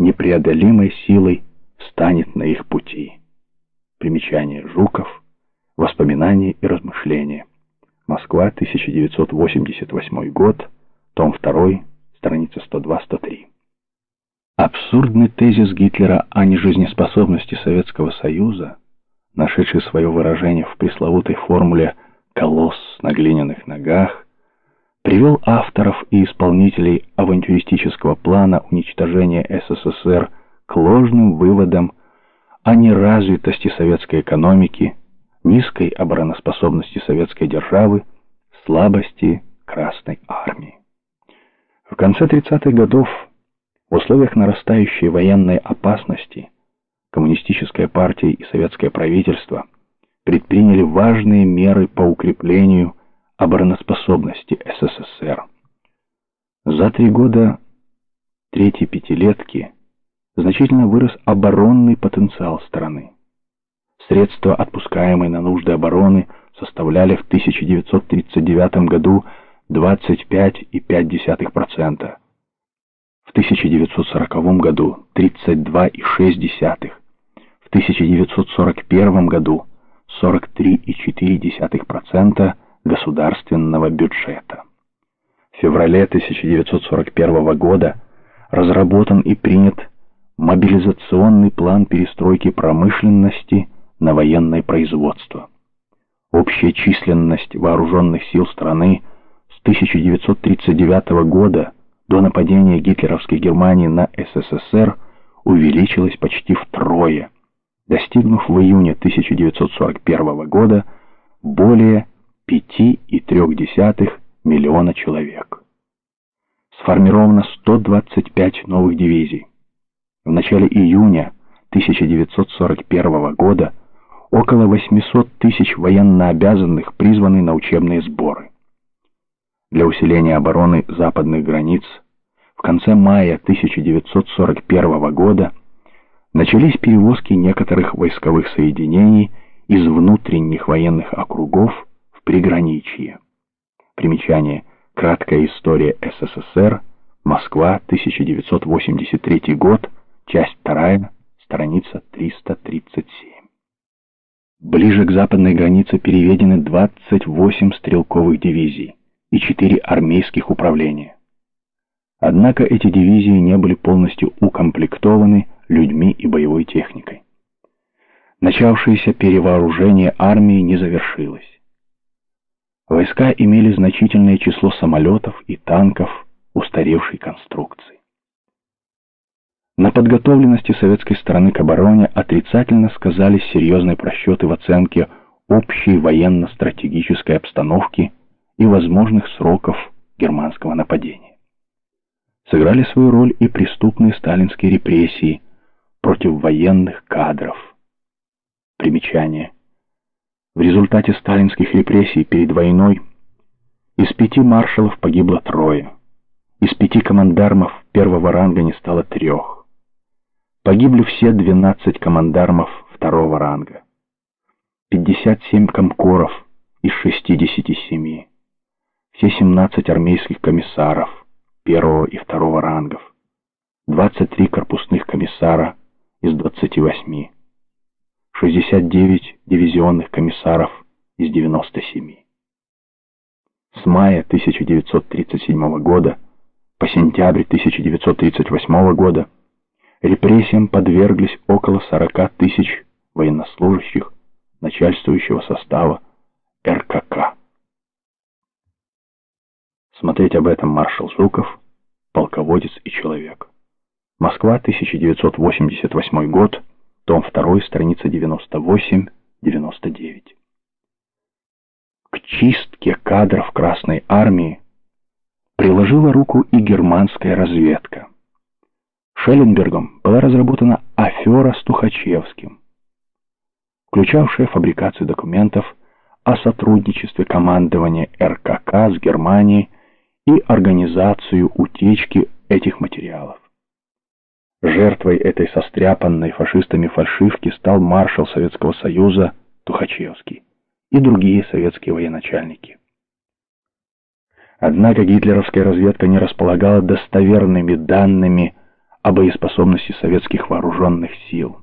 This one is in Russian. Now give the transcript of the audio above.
непреодолимой силой станет на их пути. Примечание Жуков. Воспоминания и размышления. Москва, 1988 год, том 2, страница 102-103. Абсурдный тезис Гитлера о нежизнеспособности Советского Союза, нашедший свое выражение в пресловутой формуле «колосс на глиняных ногах», привел авторов и исполнителей авантюристического плана уничтожения СССР к ложным выводам о неразвитости советской экономики, низкой обороноспособности советской державы, слабости Красной Армии. В конце 30-х годов в условиях нарастающей военной опасности коммунистическая партия и советское правительство предприняли важные меры по укреплению обороноспособности СССР. За три года третьей пятилетки значительно вырос оборонный потенциал страны. Средства, отпускаемые на нужды обороны, составляли в 1939 году 25,5%, в 1940 году 32,6%, в 1941 году 43,4% государственного бюджета. В феврале 1941 года разработан и принят мобилизационный план перестройки промышленности на военное производство. Общая численность вооруженных сил страны с 1939 года до нападения гитлеровской Германии на СССР увеличилась почти втрое, достигнув в июне 1941 года более 5,3 миллиона человек. Сформировано 125 новых дивизий. В начале июня 1941 года около 800 тысяч военнообязанных призваны на учебные сборы. Для усиления обороны западных границ в конце мая 1941 года начались перевозки некоторых войсковых соединений из внутренних военных округов. Примечание. Краткая история СССР. Москва, 1983 год. Часть 2. Страница 337. Ближе к западной границе переведены 28 стрелковых дивизий и 4 армейских управления. Однако эти дивизии не были полностью укомплектованы людьми и боевой техникой. Начавшееся перевооружение армии не завершилось. Войска имели значительное число самолетов и танков устаревшей конструкции. На подготовленности советской стороны к обороне отрицательно сказались серьезные просчеты в оценке общей военно-стратегической обстановки и возможных сроков германского нападения. Сыграли свою роль и преступные сталинские репрессии против военных кадров. Примечание. В результате сталинских репрессий перед войной из пяти маршалов погибло трое, из пяти командармов первого ранга не стало трех. Погибли все 12 командармов второго ранга, 57 комкоров из 67, все 17 армейских комиссаров первого и второго рангов, 23 корпусных комиссара из 28. 69 дивизионных комиссаров из 97. С мая 1937 года по сентябрь 1938 года репрессиям подверглись около 40 тысяч военнослужащих начальствующего состава РКК. Смотреть об этом маршал Жуков, полководец и человек. Москва, 1988 год, том 2, страница 98-99. К чистке кадров Красной Армии приложила руку и германская разведка. Шелленбергом была разработана афера с Тухачевским, включавшая фабрикацию документов о сотрудничестве командования РКК с Германией и организацию утечки этих материалов. Жертвой этой состряпанной фашистами фальшивки стал маршал Советского Союза Тухачевский и другие советские военачальники. Однако гитлеровская разведка не располагала достоверными данными о боеспособности советских вооруженных сил.